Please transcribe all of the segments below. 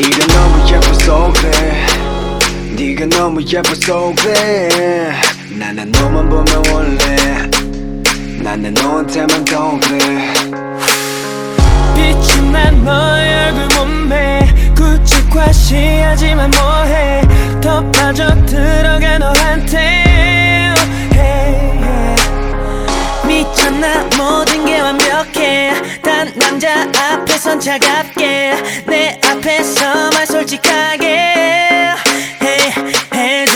네가 너무 예뻐서 그래 네가 너무 예뻐서 그래 나는 너만 보면 원래 나는 너한테만 더 그래. 빛이 난 너의 얼굴 몸매. 굳이 과시하지만 뭐해. 더 빠져 들 단 남자 앞에선 차갑게 내 앞에서만 솔직하게 hey, 해줘.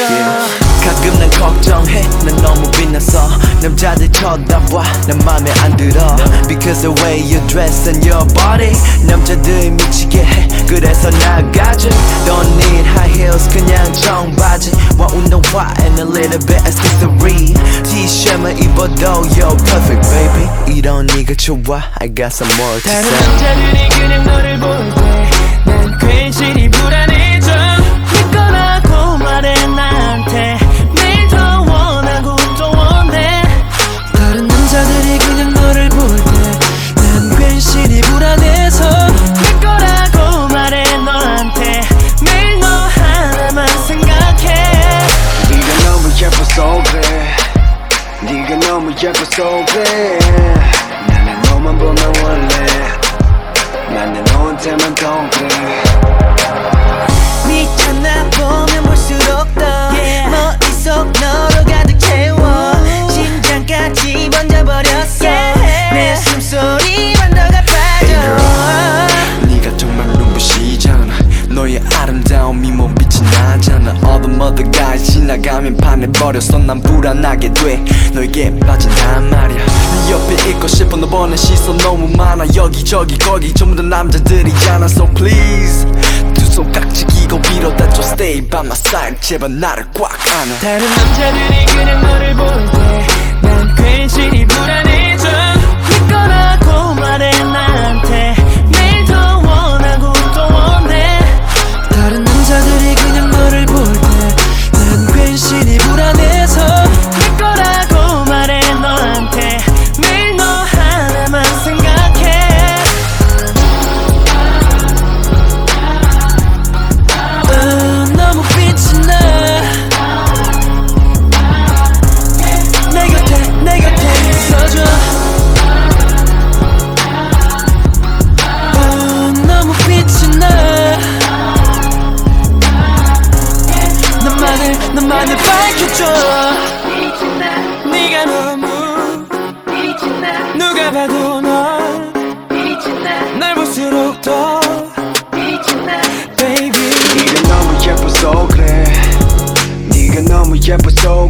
가끔 난 걱정해. 난 너무 빛나서 남자들 쳐다봐. 난 맘에 안 들어. Because the way you dress and your body 남자들 미치게 해. 그래서 나가지 and a little bit accessory T-shirt만 입어도 you're perfect baby 이런 네가 좋아 I got some more to 다른 say 남자들이 그냥 너를 볼 때 네가 지나가면 반해버렸어 난 불안하게 돼. 너에게 빠진단 말이야. 네 옆에 있고 싶어 너 보는 시선 너무 많아. 여기저기 거기 전부 다 남자들이잖아 So please 두손 깍지 끼고 빌어다 줘. Stay by my side. 제발 나를 꽉 안아. 다른 남자들이 그냥 너를 볼 때 난 괜시리 불안해 내 밝혀줘 네가 너무 누가 봐도 널날 볼수록 더 Baby. 네가 너무 예뻐서 그래. 네가 너무 예뻐서